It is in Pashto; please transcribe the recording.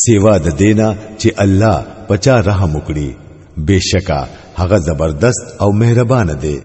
سیوا د دینا چې الله پچا رحم وکړي بشکا هغه زبردست او مهربان دی